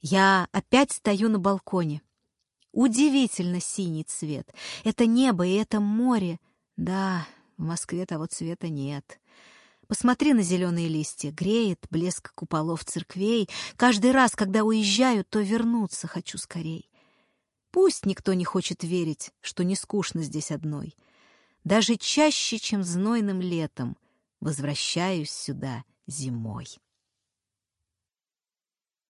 Я опять стою на балконе. Удивительно синий цвет. Это небо и это море. Да, в Москве того цвета нет. Посмотри на зеленые листья. Греет блеск куполов церквей. Каждый раз, когда уезжаю, то вернуться хочу скорей. Пусть никто не хочет верить, что не скучно здесь одной. Даже чаще, чем знойным летом, возвращаюсь сюда зимой.